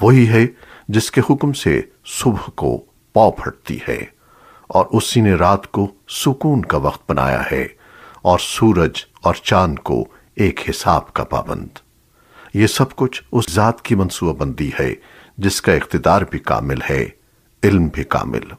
وہی ہے جس کے حکم سے صبح کو پاؤ پھٹتی ہے اور اسی نے رات کو سکون کا وقت بنایا ہے اور سورج اور چاند کو ایک حساب کا پابند۔ یہ سب کچھ اس ذات کی منصوبہ بندی ہے جس کا اقتدار بھی کامل ہے، علم بھی کامل۔